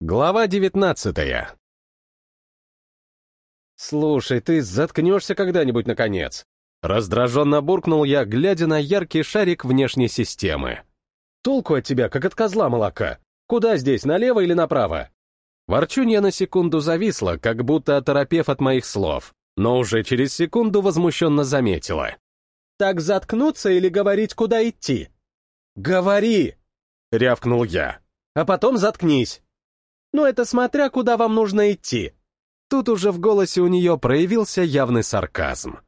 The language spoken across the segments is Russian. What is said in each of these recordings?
Глава девятнадцатая. «Слушай, ты заткнешься когда-нибудь, наконец?» Раздраженно буркнул я, глядя на яркий шарик внешней системы. «Толку от тебя, как от козла молока. Куда здесь, налево или направо?» Ворчунья на секунду зависла, как будто оторопев от моих слов, но уже через секунду возмущенно заметила. «Так заткнуться или говорить, куда идти?» «Говори!» — рявкнул я. «А потом заткнись!» «Ну это смотря, куда вам нужно идти!» Тут уже в голосе у нее проявился явный сарказм.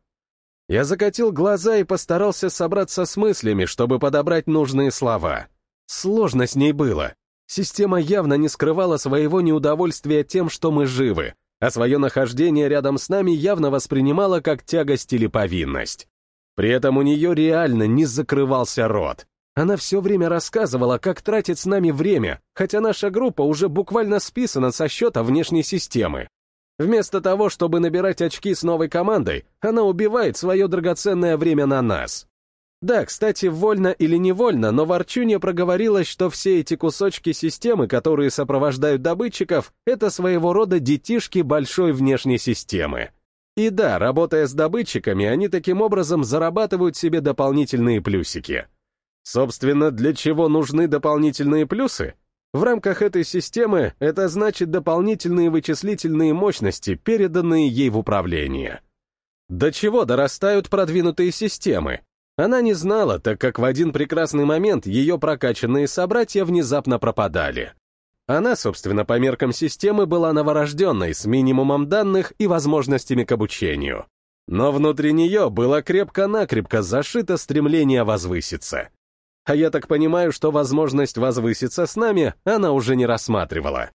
Я закатил глаза и постарался собраться с мыслями, чтобы подобрать нужные слова. Сложно с ней было. Система явно не скрывала своего неудовольствия тем, что мы живы, а свое нахождение рядом с нами явно воспринимала как тягость или повинность. При этом у нее реально не закрывался рот. Она все время рассказывала, как тратит с нами время, хотя наша группа уже буквально списана со счета внешней системы. Вместо того, чтобы набирать очки с новой командой, она убивает свое драгоценное время на нас. Да, кстати, вольно или невольно, но Ворчунья проговорилась, что все эти кусочки системы, которые сопровождают добытчиков, это своего рода детишки большой внешней системы. И да, работая с добытчиками, они таким образом зарабатывают себе дополнительные плюсики. Собственно, для чего нужны дополнительные плюсы? В рамках этой системы это значит дополнительные вычислительные мощности, переданные ей в управление. До чего дорастают продвинутые системы? Она не знала, так как в один прекрасный момент ее прокачанные собратья внезапно пропадали. Она, собственно, по меркам системы была новорожденной, с минимумом данных и возможностями к обучению. Но внутри нее было крепко-накрепко зашито стремление возвыситься. А я так понимаю, что возможность возвыситься с нами она уже не рассматривала.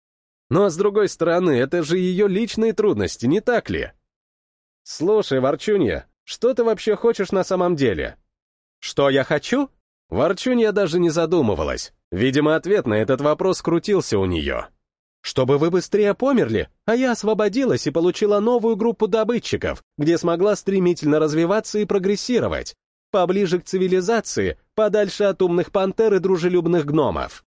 Но, с другой стороны, это же ее личные трудности, не так ли? Слушай, Ворчунья, что ты вообще хочешь на самом деле? Что я хочу? Ворчунья даже не задумывалась. Видимо, ответ на этот вопрос крутился у нее. Чтобы вы быстрее померли, а я освободилась и получила новую группу добытчиков, где смогла стремительно развиваться и прогрессировать, поближе к цивилизации, подальше от умных пантер и дружелюбных гномов.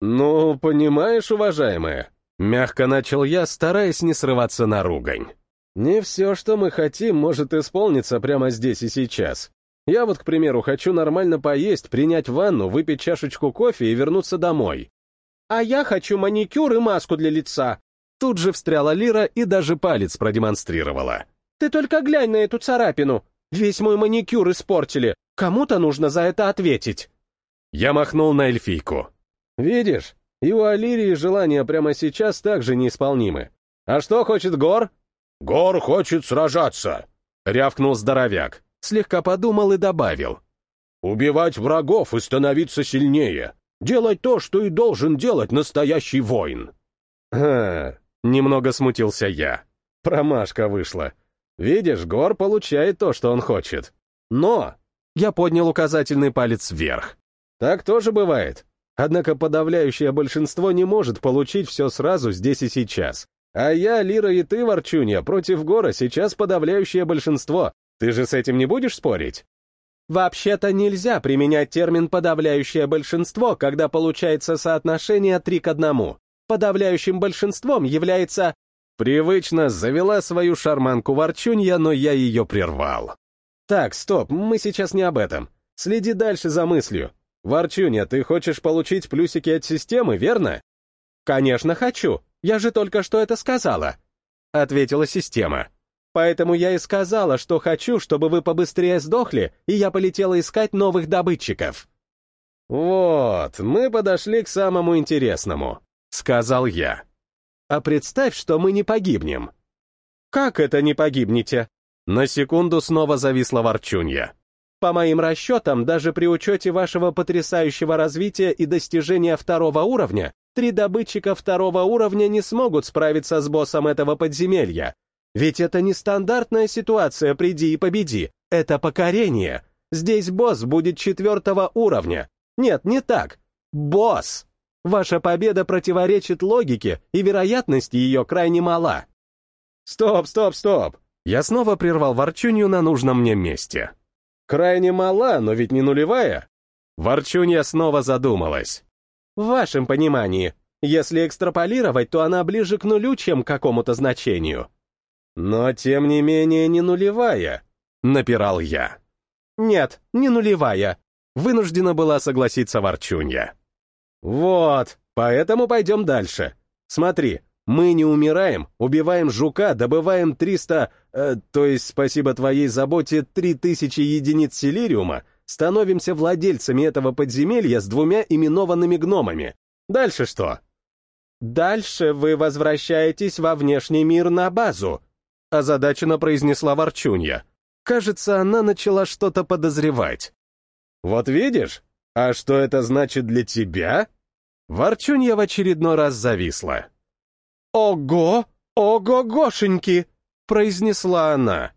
«Ну, понимаешь, уважаемая», — мягко начал я, стараясь не срываться на ругань. «Не все, что мы хотим, может исполниться прямо здесь и сейчас. Я вот, к примеру, хочу нормально поесть, принять ванну, выпить чашечку кофе и вернуться домой. А я хочу маникюр и маску для лица». Тут же встряла Лира и даже палец продемонстрировала. «Ты только глянь на эту царапину. Весь мой маникюр испортили. Кому-то нужно за это ответить. Я махнул на эльфийку. Видишь, и у Алирии желания прямо сейчас также неисполнимы. А что хочет Гор? Гор хочет сражаться, рявкнул здоровяк. Слегка подумал и добавил. Убивать врагов и становиться сильнее. Делать то, что и должен делать настоящий воин. Ха, немного смутился я. Промашка вышла. Видишь, Гор получает то, что он хочет. Но я поднял указательный палец вверх. Так тоже бывает. Однако подавляющее большинство не может получить все сразу здесь и сейчас. А я, Лира и ты, Ворчунья, против Гора сейчас подавляющее большинство. Ты же с этим не будешь спорить? Вообще-то нельзя применять термин «подавляющее большинство», когда получается соотношение три к одному. Подавляющим большинством является Привычно завела свою шарманку ворчунья, но я ее прервал. Так, стоп, мы сейчас не об этом. Следи дальше за мыслью. Ворчунья, ты хочешь получить плюсики от системы, верно? Конечно, хочу. Я же только что это сказала. Ответила система. Поэтому я и сказала, что хочу, чтобы вы побыстрее сдохли, и я полетела искать новых добытчиков. Вот, мы подошли к самому интересному, сказал я. А представь, что мы не погибнем. Как это не погибнете? На секунду снова зависла ворчунья. По моим расчетам, даже при учете вашего потрясающего развития и достижения второго уровня, три добытчика второго уровня не смогут справиться с боссом этого подземелья. Ведь это не стандартная ситуация «приди и победи», это покорение. Здесь босс будет четвертого уровня. Нет, не так. Босс. Ваша победа противоречит логике, и вероятность ее крайне мала. Стоп, стоп, стоп. Я снова прервал ворчунью на нужном мне месте. Крайне мала, но ведь не нулевая. Ворчунья снова задумалась. В вашем понимании, Если экстраполировать, то она ближе к нулю, чем к какому-то значению. Но, тем не менее, не нулевая, — напирал я. Нет, не нулевая. Вынуждена была согласиться Ворчунья. Вот, поэтому пойдем дальше. Смотри, мы не умираем, убиваем жука, добываем 300, э, то есть, спасибо твоей заботе, 3000 единиц силириума, становимся владельцами этого подземелья с двумя именованными гномами. Дальше что? Дальше вы возвращаетесь во внешний мир на базу, озадаченно произнесла Ворчунья. Кажется, она начала что-то подозревать. Вот видишь? А что это значит для тебя? Ворчунья в очередной раз зависла. «Ого! Ого-гошеньки!» — произнесла она.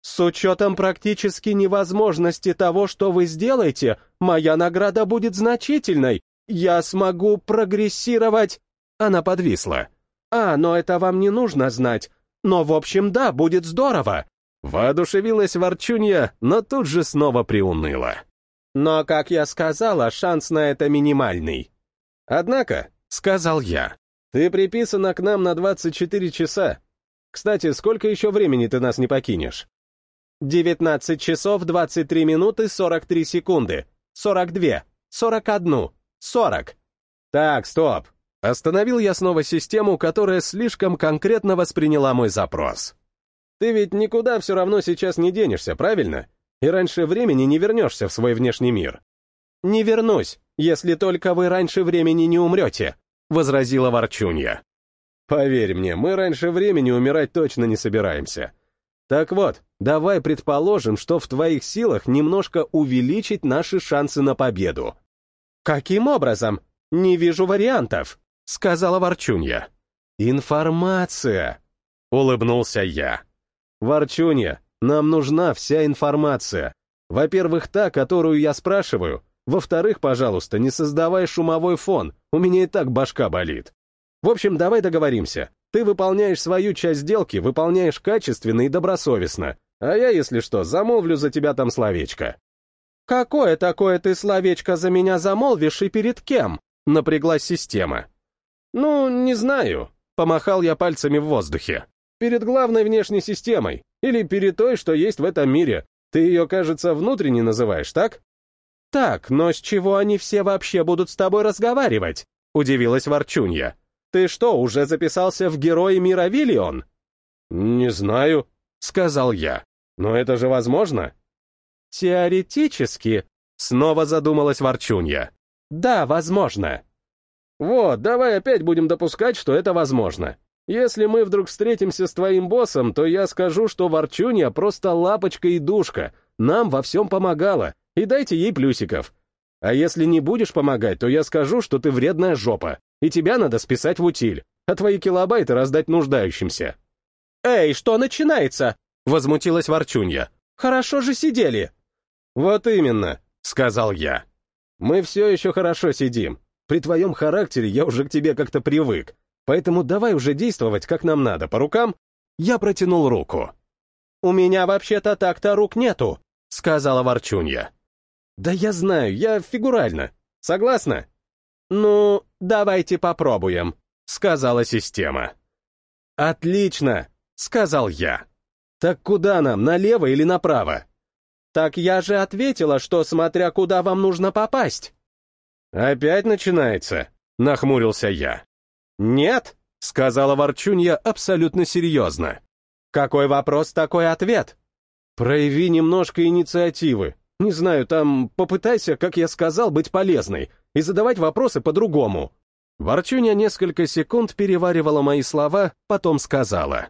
«С учетом практически невозможности того, что вы сделаете, моя награда будет значительной. Я смогу прогрессировать...» Она подвисла. «А, но это вам не нужно знать. Но, в общем, да, будет здорово!» Воодушевилась Ворчунья, но тут же снова приуныла. «Но, как я сказала, шанс на это минимальный. Однако, — сказал я, — ты приписана к нам на 24 часа. Кстати, сколько еще времени ты нас не покинешь?» «19 часов 23 минуты 43 секунды. 42. 41. 40. Так, стоп. Остановил я снова систему, которая слишком конкретно восприняла мой запрос. Ты ведь никуда все равно сейчас не денешься, правильно? И раньше времени не вернешься в свой внешний мир. Не вернусь, если только вы раньше времени не умрете, возразила Ворчунья. Поверь мне, мы раньше времени умирать точно не собираемся. Так вот, давай предположим, что в твоих силах немножко увеличить наши шансы на победу. «Каким образом? Не вижу вариантов», — сказала Ворчунья. «Информация», — улыбнулся я. «Ворчунья, нам нужна вся информация. Во-первых, та, которую я спрашиваю. Во-вторых, пожалуйста, не создавай шумовой фон, у меня и так башка болит. В общем, давай договоримся. Ты выполняешь свою часть сделки, выполняешь качественно и добросовестно, а я, если что, замолвлю за тебя там словечко. «Какое такое ты словечко за меня замолвишь и перед кем?» — напряглась система. «Ну, не знаю», — помахал я пальцами в воздухе. «Перед главной внешней системой, или перед той, что есть в этом мире. Ты ее, кажется, внутренне называешь, так?» «Так, но с чего они все вообще будут с тобой разговаривать?» — удивилась Ворчунья. «Ты что, уже записался в Герои мира Виллион?» «Не знаю», — сказал я. «Но это же возможно?» «Теоретически», — снова задумалась Ворчунья. «Да, возможно». «Вот, давай опять будем допускать, что это возможно. Если мы вдруг встретимся с твоим боссом, то я скажу, что Ворчунья просто лапочка и душка, нам во всем помогала, и дайте ей плюсиков. А если не будешь помогать, то я скажу, что ты вредная жопа, и тебя надо списать в утиль, а твои килобайты раздать нуждающимся». «Эй, что начинается?» — возмутилась Ворчунья. «Хорошо же сидели». «Вот именно», — сказал я. «Мы все еще хорошо сидим. При твоем характере я уже к тебе как-то привык. Поэтому давай уже действовать, как нам надо, по рукам». Я протянул руку. «У меня вообще-то так-то рук нету», — сказала Ворчунья. «Да я знаю, я фигурально. Согласна?» «Ну, давайте попробуем», — сказала система. «Отлично», — сказал я. «Так куда нам, налево или направо?» «Так я же ответила, что смотря куда вам нужно попасть». «Опять начинается?» — нахмурился я. «Нет», — сказала Ворчунья абсолютно серьезно. «Какой вопрос, такой ответ?» «Прояви немножко инициативы. Не знаю, там попытайся, как я сказал, быть полезной и задавать вопросы по-другому». Ворчунья несколько секунд переваривала мои слова, потом сказала.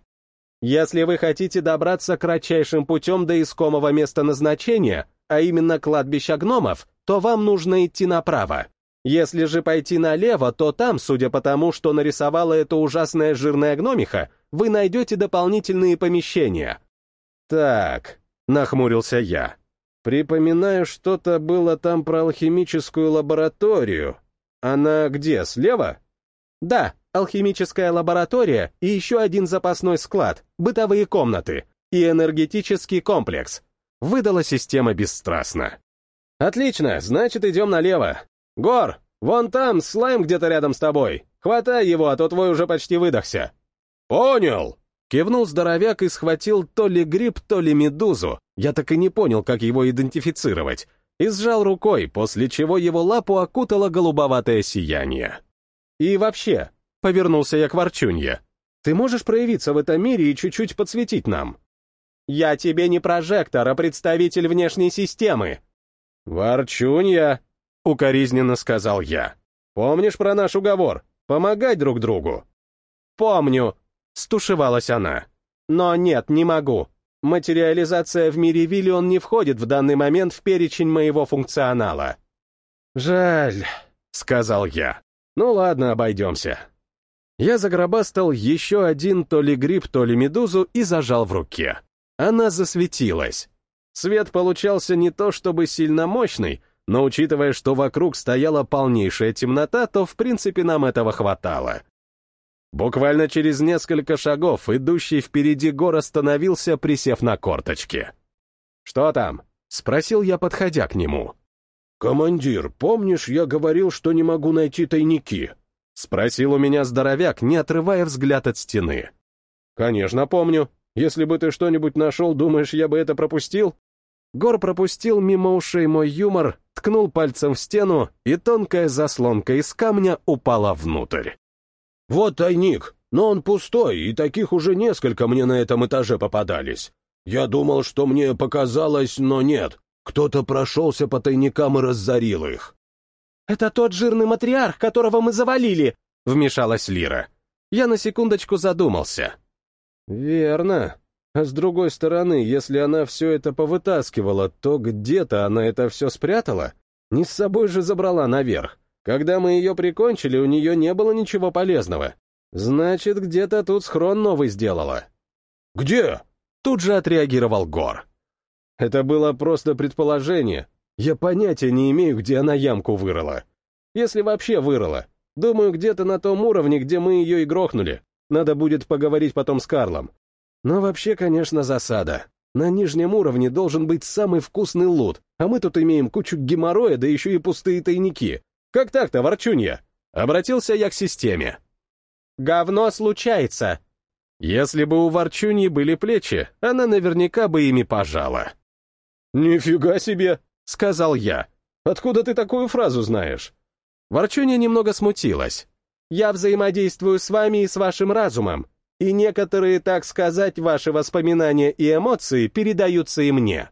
Если вы хотите добраться кратчайшим путем до искомого места назначения, а именно кладбища гномов, то вам нужно идти направо. Если же пойти налево, то там, судя по тому, что нарисовала эта ужасная жирная гномиха, вы найдете дополнительные помещения. Так, нахмурился я. Припоминаю, что-то было там про алхимическую лабораторию. Она где, слева? Да, алхимическая лаборатория и еще один запасной склад, бытовые комнаты и энергетический комплекс. Выдала система бесстрастно. Отлично, значит, идем налево. Гор, Вон там слайм где-то рядом с тобой. Хватай его, а то твой уже почти выдохся». «Понял!» Кивнул здоровяк и схватил то ли гриб, то ли медузу. Я так и не понял, как его идентифицировать. И сжал рукой, после чего его лапу окутало голубоватое сияние. «И вообще», — повернулся я к Ворчунье, «ты можешь проявиться в этом мире и чуть-чуть подсветить нам?» «Я тебе не прожектор, а представитель внешней системы». «Ворчунья», — укоризненно сказал я. «Помнишь про наш уговор? Помогать друг другу?» «Помню», — стушевалась она. «Но нет, не могу. Материализация в мире Виллион не входит в данный момент в перечень моего функционала». «Жаль», — сказал я. «Ну ладно, обойдемся». Я загробастал еще один то ли гриб, то ли медузу и зажал в руке. Она засветилась. Свет получался не то чтобы сильно мощный, но учитывая, что вокруг стояла полнейшая темнота, то в принципе нам этого хватало. Буквально через несколько шагов идущий впереди гор остановился, присев на корточки. «Что там?» — спросил я, подходя к нему. «Командир, помнишь, я говорил, что не могу найти тайники?» — спросил у меня здоровяк, не отрывая взгляд от стены. «Конечно, помню. Если бы ты что-нибудь нашел, думаешь, я бы это пропустил?» Гор пропустил мимо ушей мой юмор, ткнул пальцем в стену, и тонкая заслонка из камня упала внутрь. «Вот тайник, но он пустой, и таких уже несколько мне на этом этаже попадались. Я думал, что мне показалось, но нет. Кто-то прошелся по тайникам и разорил их». «Это тот жирный матриарх, которого мы завалили!» — вмешалась Лира. Я на секундочку задумался. «Верно. А с другой стороны, если она все это повытаскивала, то где-то она это все спрятала? Не с собой же забрала наверх. Когда мы ее прикончили, у нее не было ничего полезного. Значит, где-то тут схрон новый сделала. «Где?» Тут же отреагировал Гор. Это было просто предположение. Я понятия не имею, где она ямку вырыла. Если вообще вырыла. Думаю, где-то на том уровне, где мы ее и грохнули. Надо будет поговорить потом с Карлом. Но вообще, конечно, засада. На нижнем уровне должен быть самый вкусный лут, а мы тут имеем кучу геморроя, да еще и пустые тайники. Как так-то, ворчунья? Обратился я к системе. Говно случается. Если бы у ворчуньи были плечи, она наверняка бы ими пожала. «Нифига себе!» — сказал я. «Откуда ты такую фразу знаешь?» Ворчунья немного смутилась. «Я взаимодействую с вами и с вашим разумом, и некоторые, так сказать, ваши воспоминания и эмоции передаются и мне».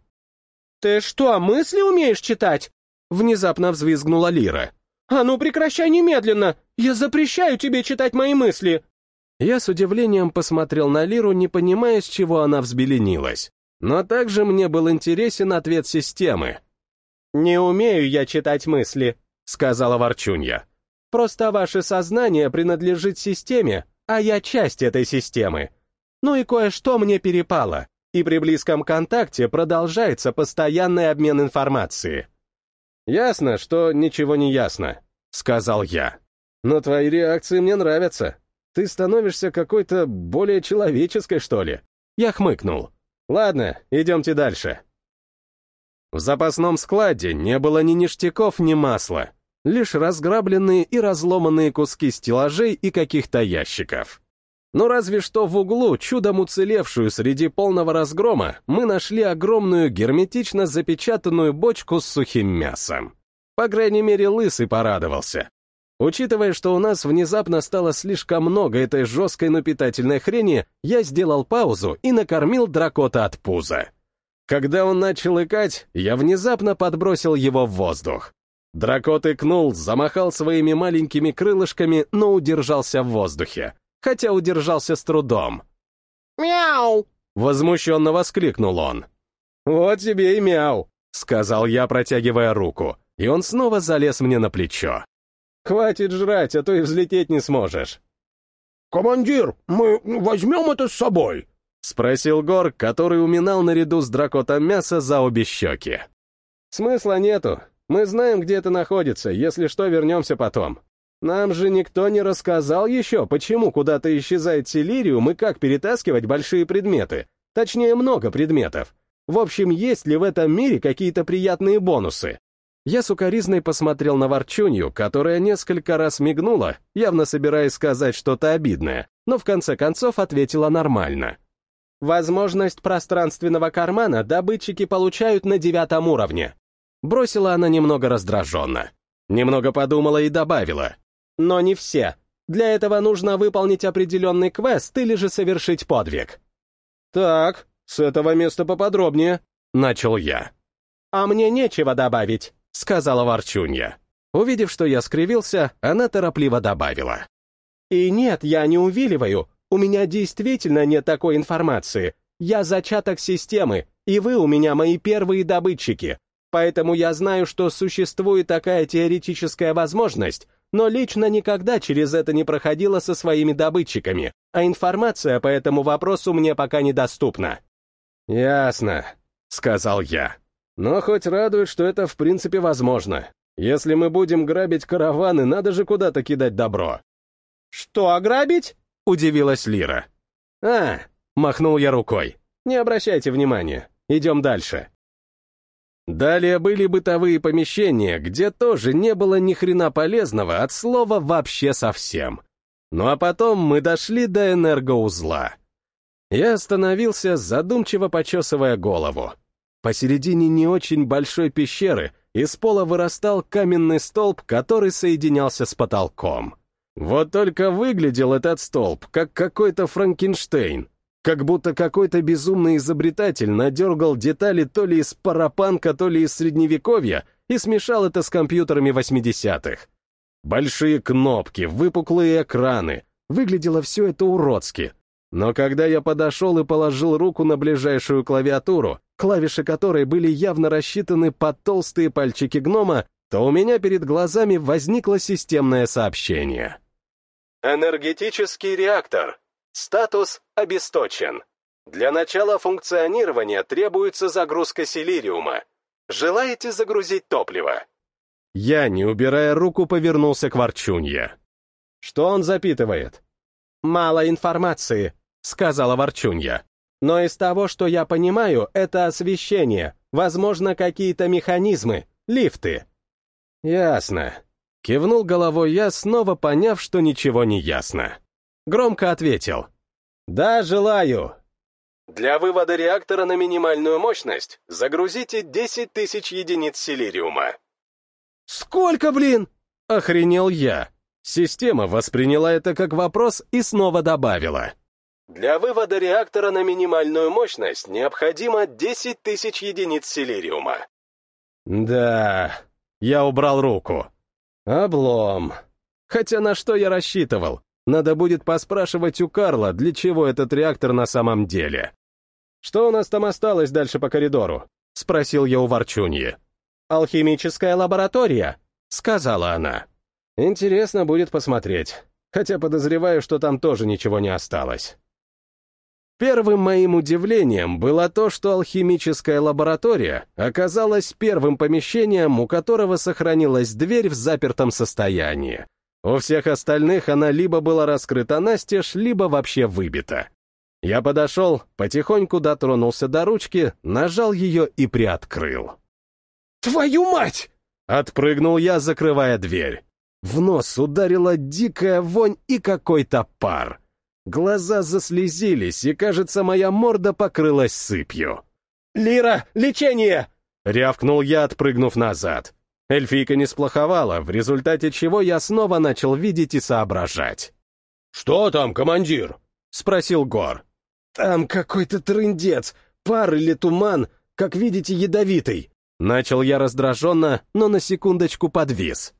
«Ты что, мысли умеешь читать?» Внезапно взвизгнула Лира. «А ну прекращай немедленно! Я запрещаю тебе читать мои мысли!» Я с удивлением посмотрел на Лиру, не понимая, с чего она взбеленилась. Но также мне был интересен ответ системы. «Не умею я читать мысли», — сказала Ворчунья. «Просто ваше сознание принадлежит системе, а я часть этой системы. Ну и кое-что мне перепало, и при близком контакте продолжается постоянный обмен информацией. «Ясно, что ничего не ясно», — сказал я. «Но твои реакции мне нравятся. Ты становишься какой-то более человеческой, что ли?» Я хмыкнул. «Ладно, идемте дальше». В запасном складе не было ни ништяков, ни масла, лишь разграбленные и разломанные куски стеллажей и каких-то ящиков. Но разве что в углу, чудом уцелевшую среди полного разгрома, мы нашли огромную герметично запечатанную бочку с сухим мясом. По крайней мере, Лысый порадовался. Учитывая, что у нас внезапно стало слишком много этой жесткой, но питательной хрени, я сделал паузу и накормил дракота от пуза. Когда он начал икать, я внезапно подбросил его в воздух. Дракот икнул, замахал своими маленькими крылышками, но удержался в воздухе хотя удержался с трудом. «Мяу!» — возмущенно воскликнул он. «Вот тебе и мяу!» — сказал я, протягивая руку, и он снова залез мне на плечо. «Хватит жрать, а то и взлететь не сможешь». «Командир, мы возьмем это с собой?» — спросил Гор, который уминал наряду с дракотом мясо за обе щеки. «Смысла нету. Мы знаем, где это находится, если что, вернемся потом. Нам же никто не рассказал еще, почему куда-то исчезает Селириум и как перетаскивать большие предметы. Точнее, много предметов. В общем, есть ли в этом мире какие-то приятные бонусы? Я сукоризной посмотрел на ворчунью, которая несколько раз мигнула, явно собираясь сказать что-то обидное, но в конце концов ответила нормально. «Возможность пространственного кармана добытчики получают на девятом уровне». Бросила она немного раздраженно. Немного подумала и добавила. «Но не все. Для этого нужно выполнить определенный квест или же совершить подвиг». «Так, с этого места поподробнее», — начал я. «А мне нечего добавить», — сказала Ворчунья. Увидев, что я скривился, она торопливо добавила. «И нет, я не увиливаю. У меня действительно нет такой информации. Я зачаток системы, и вы у меня мои первые добытчики. Поэтому я знаю, что существует такая теоретическая возможность, но лично никогда через это не проходила со своими добытчиками, а информация по этому вопросу мне пока недоступна». «Ясно», — сказал я. Но хоть радует, что это в принципе возможно. Если мы будем грабить караваны, надо же куда-то кидать добро. «Что, ограбить?» — удивилась Лира. «А!» — махнул я рукой. «Не обращайте внимания. Идем дальше». Далее были бытовые помещения, где тоже не было ни хрена полезного от слова вообще совсем. Ну а потом мы дошли до энергоузла. Я остановился, задумчиво почесывая голову. Посередине не очень большой пещеры из пола вырастал каменный столб, который соединялся с потолком. Вот только выглядел этот столб, как какой-то Франкенштейн, как будто какой-то безумный изобретатель надергал детали то ли из парапанка, то ли из средневековья и смешал это с компьютерами 80-х. Большие кнопки, выпуклые экраны. Выглядело все это уродски. Но когда я подошел и положил руку на ближайшую клавиатуру, клавиши которой были явно рассчитаны под толстые пальчики гнома, то у меня перед глазами возникло системное сообщение. Энергетический реактор. Статус обесточен. Для начала функционирования требуется загрузка силириума. Желаете загрузить топливо? Я, не убирая руку, повернулся к Ворчунье. Что он запитывает? «Мало информации», — сказала Ворчунья. Но из того, что я понимаю, это освещение, возможно, какие-то механизмы, лифты. Ясно. Кивнул головой я, снова поняв, что ничего не ясно. Громко ответил. Да, желаю. Для вывода реактора на минимальную мощность загрузите 10 тысяч единиц силириума. Сколько, блин? Охренел я. Система восприняла это как вопрос и снова добавила. Для вывода реактора на минимальную мощность необходимо 10 тысяч единиц силириума. Да, я убрал руку. Облом. Хотя на что я рассчитывал? Надо будет поспрашивать у Карла, для чего этот реактор на самом деле. «Что у нас там осталось дальше по коридору?» — спросил я у Ворчуньи. «Алхимическая лаборатория», — сказала она. «Интересно будет посмотреть, хотя подозреваю, что там тоже ничего не осталось». Первым моим удивлением было то, что алхимическая лаборатория оказалась первым помещением, у которого сохранилась дверь в запертом состоянии. У всех остальных она либо была раскрыта настежь, либо вообще выбита. Я подошел, потихоньку дотронулся до ручки, нажал ее и приоткрыл. «Твою мать!» Отпрыгнул я, закрывая дверь. В нос ударила дикая вонь и какой-то пар. Глаза заслезились, и, кажется, моя морда покрылась сыпью. «Лира, лечение!» — рявкнул я, отпрыгнув назад. Эльфийка не сплоховала, в результате чего я снова начал видеть и соображать. «Что там, командир?» — спросил Гор. «Там какой-то трындец, пар или туман, как видите, ядовитый». Начал я раздраженно, но на секундочку подвис.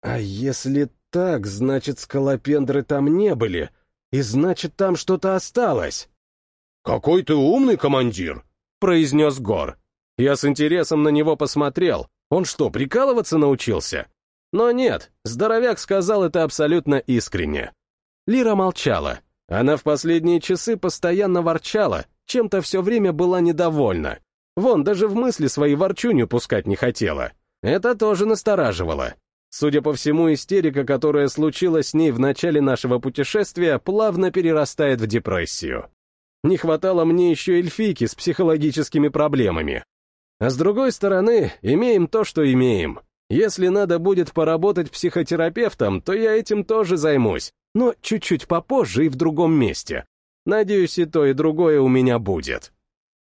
«А если так, значит, скалопендры там не были?» И значит, там что-то осталось. «Какой ты умный командир!» — произнес Гор. Я с интересом на него посмотрел. Он что, прикалываться научился? Но нет, здоровяк сказал это абсолютно искренне. Лира молчала. Она в последние часы постоянно ворчала, чем-то все время была недовольна. Вон, даже в мысли свои ворчунью пускать не хотела. Это тоже настораживало. Судя по всему, истерика, которая случилась с ней в начале нашего путешествия, плавно перерастает в депрессию. Не хватало мне еще эльфийки с психологическими проблемами. А с другой стороны, имеем то, что имеем. Если надо будет поработать психотерапевтом, то я этим тоже займусь, но чуть-чуть попозже и в другом месте. Надеюсь, и то, и другое у меня будет.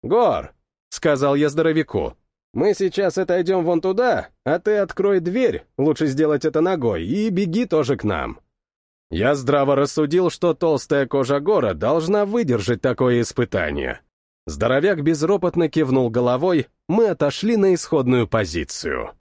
«Гор», — сказал я здоровяку, — «мы сейчас отойдем вон туда, а ты открой дверь, лучше сделать это ногой, и беги тоже к нам». Я здраво рассудил, что толстая кожа Гора должна выдержать такое испытание. Здоровяк безропотно кивнул головой, мы отошли на исходную позицию.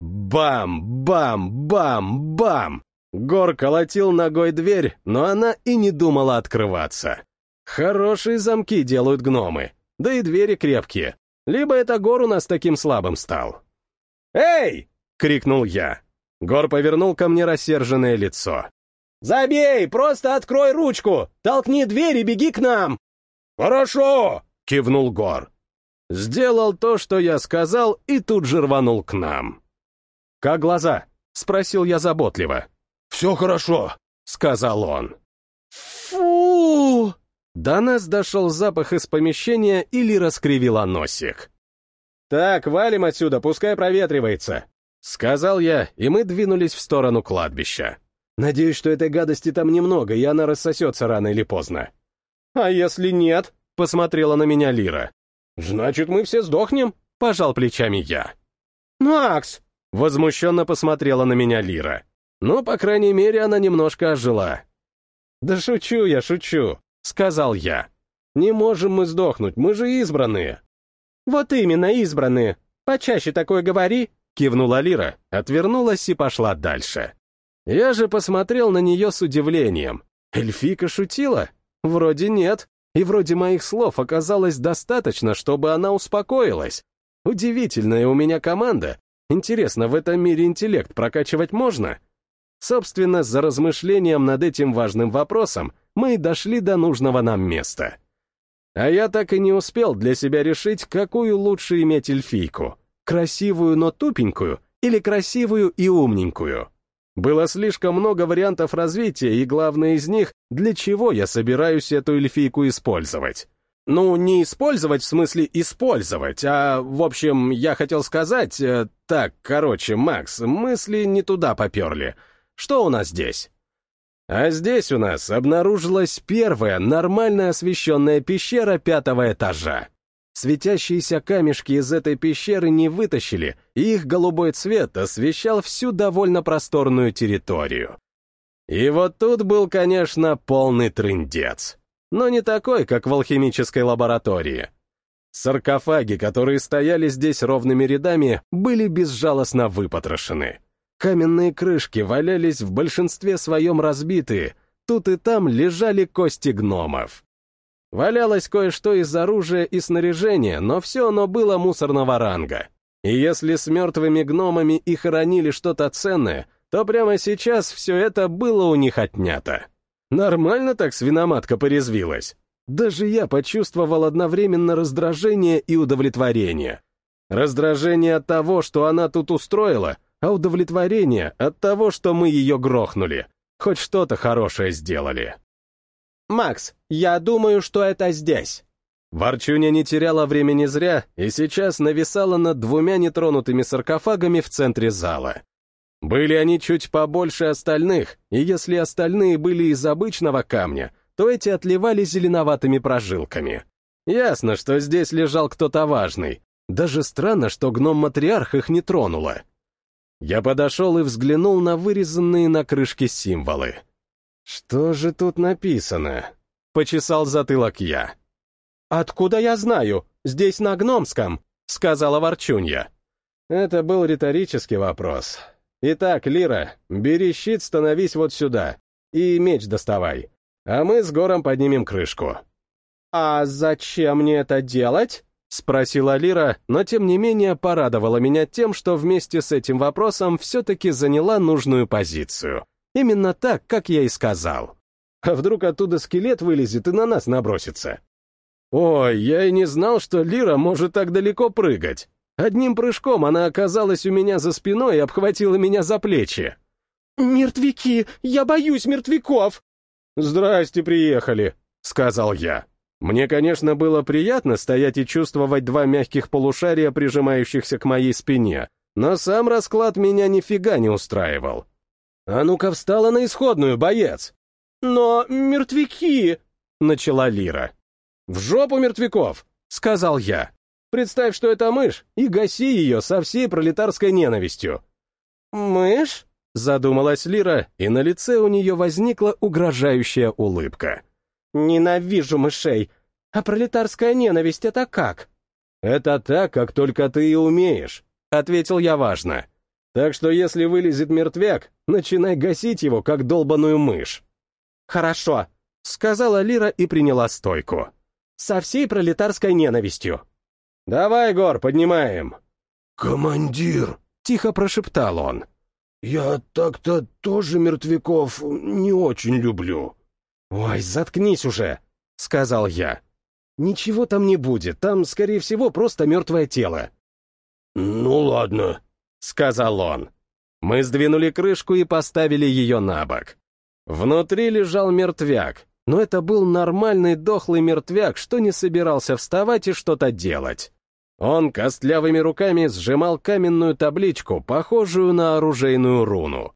Бам, бам, бам, бам! Гор колотил ногой дверь, но она и не думала открываться. Хорошие замки делают гномы, да и двери крепкие. Либо это Гор у нас таким слабым стал. «Эй!» — крикнул я. Гор повернул ко мне рассерженное лицо. «Забей! Просто открой ручку! Толкни дверь и беги к нам!» «Хорошо!» — кивнул Гор. Сделал то, что я сказал, и тут же рванул к нам. «Как глаза?» — спросил я заботливо. «Все хорошо», — сказал он. «Фу!» До нас дошел запах из помещения или раскривила носик. «Так, валим отсюда, пускай проветривается», — сказал я, и мы двинулись в сторону кладбища. Надеюсь, что этой гадости там немного, и она рассосется рано или поздно. «А если нет?» — посмотрела на меня Лира. «Значит, мы все сдохнем?» — пожал плечами я. «Макс!» — возмущенно посмотрела на меня Лира. Ну, по крайней мере, она немножко ожила. «Да шучу я, шучу», — сказал я. «Не можем мы сдохнуть, мы же избранные». «Вот именно, избранные. Почаще такое говори», — кивнула Лира, отвернулась и пошла дальше. Я же посмотрел на нее с удивлением. Эльфика шутила? Вроде нет. И вроде моих слов оказалось достаточно, чтобы она успокоилась. Удивительная у меня команда. Интересно, в этом мире интеллект прокачивать можно? Собственно, за размышлением над этим важным вопросом мы и дошли до нужного нам места. А я так и не успел для себя решить, какую лучше иметь эльфийку. Красивую, но тупенькую или красивую и умненькую. Было слишком много вариантов развития, и главное из них, для чего я собираюсь эту эльфийку использовать. Ну, не использовать в смысле использовать, а, в общем, я хотел сказать... Э, так, короче, Макс, мысли не туда поперли. Что у нас здесь? А здесь у нас обнаружилась первая нормально освещенная пещера пятого этажа. Светящиеся камешки из этой пещеры не вытащили, и их голубой цвет освещал всю довольно просторную территорию. И вот тут был, конечно, полный трындец. Но не такой, как в алхимической лаборатории. Саркофаги, которые стояли здесь ровными рядами, были безжалостно выпотрошены. Каменные крышки валялись в большинстве своем разбитые, тут и там лежали кости гномов. Валялось кое-что из оружия и снаряжения, но все оно было мусорного ранга. И если с мертвыми гномами и хоронили что-то ценное, то прямо сейчас все это было у них отнято. Нормально так свиноматка порезвилась. Даже я почувствовал одновременно раздражение и удовлетворение. Раздражение от того, что она тут устроила, а удовлетворение от того, что мы ее грохнули. Хоть что-то хорошее сделали. «Макс, я думаю, что это здесь». Ворчуня не теряла времени зря и сейчас нависала над двумя нетронутыми саркофагами в центре зала. Были они чуть побольше остальных, и если остальные были из обычного камня, то эти отливали зеленоватыми прожилками. Ясно, что здесь лежал кто-то важный. Даже странно, что гном-матриарх их не тронула. Я подошел и взглянул на вырезанные на крышке символы. «Что же тут написано?» — почесал затылок я. «Откуда я знаю? Здесь на гномском», — сказала Ворчунья. Это был риторический вопрос. «Итак, Лира, бери щит, становись вот сюда. И меч доставай. А мы с Гором поднимем крышку». «А зачем мне это делать?» — спросила Лира, но тем не менее порадовала меня тем, что вместе с этим вопросом все-таки заняла нужную позицию. Именно так, как я и сказал. А вдруг оттуда скелет вылезет и на нас набросится? Ой, я и не знал, что Лира может так далеко прыгать. Одним прыжком она оказалась у меня за спиной и обхватила меня за плечи. «Мертвяки! Я боюсь мертвяков!» «Здрасте, приехали», — сказал я. Мне, конечно, было приятно стоять и чувствовать два мягких полушария, прижимающихся к моей спине, но сам расклад меня нифига не устраивал. «А ну-ка встала на исходную, боец!» «Но мертвяки!» — начала Лира. «В жопу мертвяков!» — сказал я. «Представь, что это мышь, и гаси ее со всей пролетарской ненавистью». «Мышь?» — задумалась Лира, и на лице у нее возникла угрожающая улыбка. «Ненавижу мышей. А пролетарская ненависть — это как?» «Это так, как только ты и умеешь», — ответил я важно. «Так что если вылезет мертвяк, начинай гасить его, как долбаную мышь». «Хорошо», — сказала Лира и приняла стойку. «Со всей пролетарской ненавистью». «Давай, Гор, поднимаем». «Командир», — тихо прошептал он. «Я так-то тоже мертвяков не очень люблю». «Ой, заткнись уже», — сказал я. «Ничего там не будет, там, скорее всего, просто мертвое тело». «Ну ладно», — сказал он. Мы сдвинули крышку и поставили ее на бок. Внутри лежал мертвяк, но это был нормальный дохлый мертвяк, что не собирался вставать и что-то делать. Он костлявыми руками сжимал каменную табличку, похожую на оружейную руну.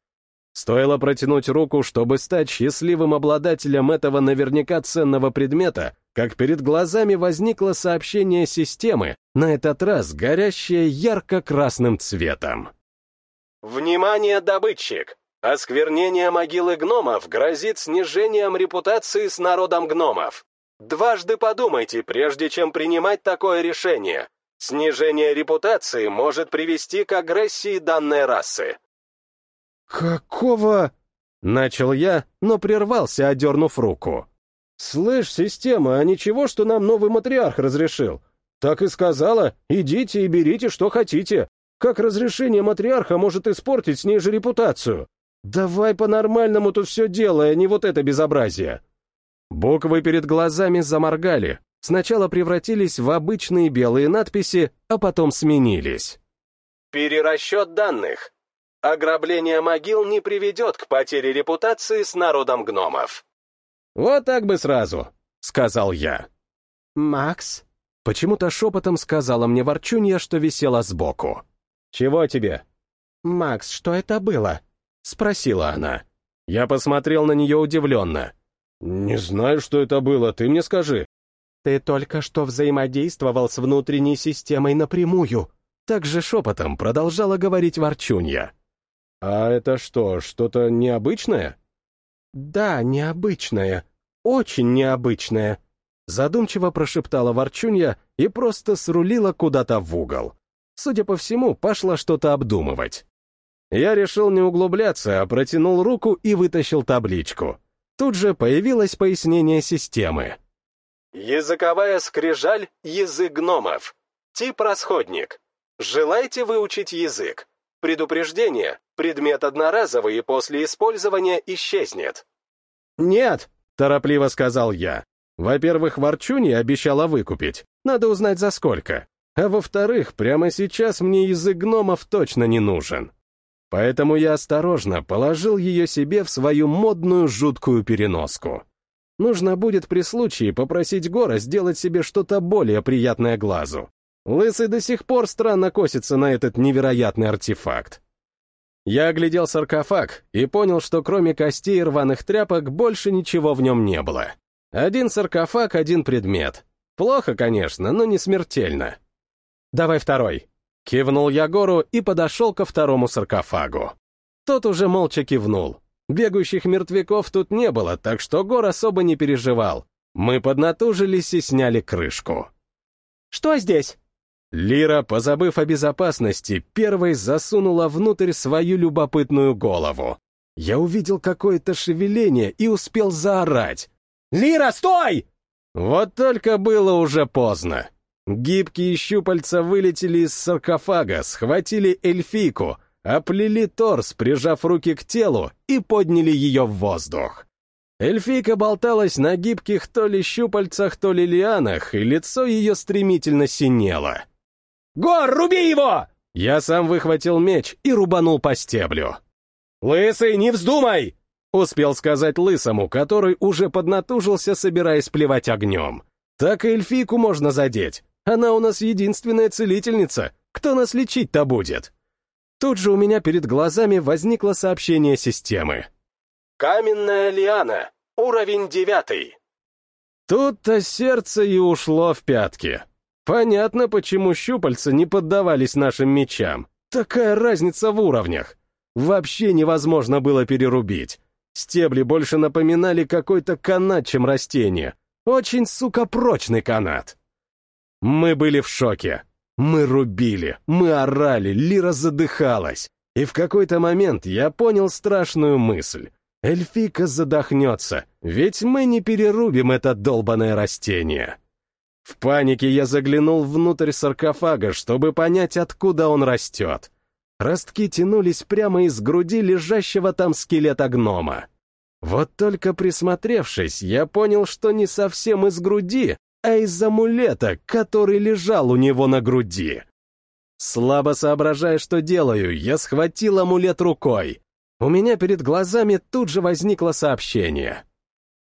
Стоило протянуть руку, чтобы стать счастливым обладателем этого наверняка ценного предмета, как перед глазами возникло сообщение системы, на этот раз горящее ярко-красным цветом. «Внимание, добытчик! Осквернение могилы гномов грозит снижением репутации с народом гномов. Дважды подумайте, прежде чем принимать такое решение. Снижение репутации может привести к агрессии данной расы. «Какого...» — начал я, но прервался, одернув руку. «Слышь, система, а ничего, что нам новый матриарх разрешил? Так и сказала, идите и берите, что хотите. Как разрешение матриарха может испортить с ней же репутацию? Давай по-нормальному тут все делай, а не вот это безобразие. Буквы перед глазами заморгали, сначала превратились в обычные белые надписи, а потом сменились. Перерасчет данных. Ограбление могил не приведет к потере репутации с народом гномов. Вот так бы сразу, сказал я. Макс? Почему-то шепотом сказала мне ворчунья, что висела сбоку. Чего тебе? Макс, что это было? — спросила она. Я посмотрел на нее удивленно. «Не знаю, что это было, ты мне скажи». «Ты только что взаимодействовал с внутренней системой напрямую», — также шепотом продолжала говорить Ворчунья. «А это что, что-то необычное?» «Да, необычное. Очень необычное», — задумчиво прошептала Ворчунья и просто срулила куда-то в угол. Судя по всему, пошла что-то обдумывать. Я решил не углубляться, а протянул руку и вытащил табличку. Тут же появилось пояснение системы. Языковая скрижаль — язык гномов. Тип расходник. Желаете выучить язык? Предупреждение. Предмет одноразовый и после использования исчезнет. «Нет», — торопливо сказал я. Во-первых, Ворчуни обещала выкупить. Надо узнать, за сколько. А во-вторых, прямо сейчас мне язык гномов точно не нужен. Поэтому я осторожно положил ее себе в свою модную жуткую переноску. Нужно будет при случае попросить Гора сделать себе что-то более приятное глазу. Лысый до сих пор странно косится на этот невероятный артефакт. Я оглядел саркофаг и понял, что кроме костей и рваных тряпок больше ничего в нем не было. Один саркофаг, один предмет. Плохо, конечно, но не смертельно. «Давай второй», Кивнул я гору и подошел ко второму саркофагу. Тот уже молча кивнул. Бегущих мертвяков тут не было, так что Гор особо не переживал. Мы поднатужились и сняли крышку. «Что здесь?» Лира, позабыв о безопасности, первой засунула внутрь свою любопытную голову. Я увидел какое-то шевеление и успел заорать. «Лира, стой!» Вот только было уже поздно. Гибкие щупальца вылетели из саркофага, схватили эльфийку, оплели торс, прижав руки к телу, и подняли ее в воздух. Эльфийка болталась на гибких то ли щупальцах, то ли лианах, и лицо ее стремительно синело. «Гор, руби его!» Я сам выхватил меч и рубанул по стеблю. «Лысый, не вздумай!» Успел сказать лысому, который уже поднатужился, собираясь плевать огнем. Так и эльфийку можно задеть. Она у нас единственная целительница. Кто нас лечить-то будет? Тут же у меня перед глазами возникло сообщение системы. Каменная лиана. Уровень девятый. Тут-то сердце и ушло в пятки. Понятно, почему щупальца не поддавались нашим мечам. Такая разница в уровнях. Вообще невозможно было перерубить. Стебли больше напоминали какой-то канат, чем растение. Очень, сука, прочный канат. Мы были в шоке. Мы рубили, мы орали, Лира задыхалась. И в какой-то момент я понял страшную мысль. Эльфика задохнется, ведь мы не перерубим это долбанное растение. В панике я заглянул внутрь саркофага, чтобы понять, откуда он растет. Ростки тянулись прямо из груди лежащего там скелета гнома. Вот только присмотревшись, я понял, что не совсем из груди, а из амулета, который лежал у него на груди. Слабо соображая, что делаю, я схватил амулет рукой. У меня перед глазами тут же возникло сообщение.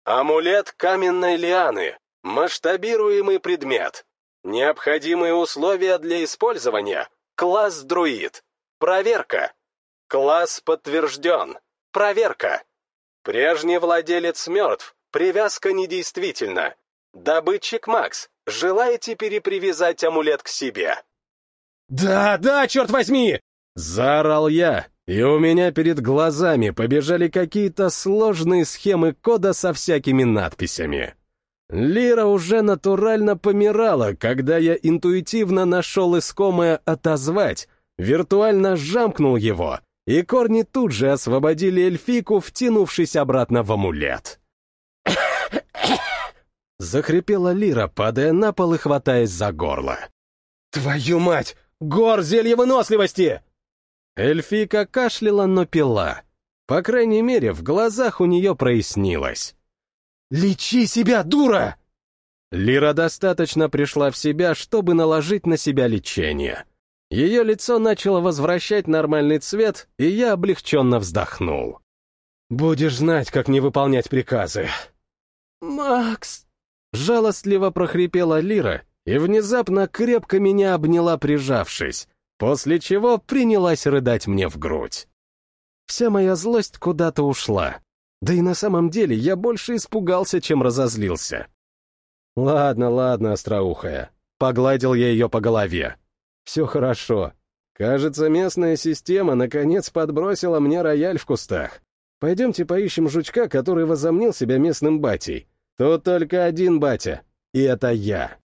Амулет каменной лианы. Масштабируемый предмет. Необходимые условия для использования. Класс друид. Проверка. Класс подтвержден. Проверка. Прежний владелец мертв. Привязка недействительна. Добытчик Макс, желаете перепривязать амулет к себе? «Да, да, черт возьми!» Заорал я, и у меня перед глазами побежали какие-то сложные схемы кода со всякими надписями. Лира уже натурально помирала, когда я интуитивно нашел искомое «отозвать», виртуально жамкнул его, и корни тут же освободили эльфику, втянувшись обратно в амулет. Захрипела Лира, падая на пол и хватаясь за горло. «Твою мать! Гор зелья выносливости!» Эльфика кашляла, но пила. По крайней мере, в глазах у нее прояснилось. «Лечи себя, дура!» Лира достаточно пришла в себя, чтобы наложить на себя лечение. Ее лицо начало возвращать нормальный цвет, и я облегченно вздохнул. «Будешь знать, как не выполнять приказы». «Макс!» Жалостливо прохрипела Лира и внезапно крепко меня обняла, прижавшись, после чего принялась рыдать мне в грудь. Вся моя злость куда-то ушла. Да и на самом деле я больше испугался, чем разозлился. «Ладно, ладно, остроухая». Погладил я ее по голове. «Все хорошо. Кажется, местная система наконец подбросила мне рояль в кустах. Пойдемте поищем жучка, который возомнил себя местным батей. Тут только один батя, и это я.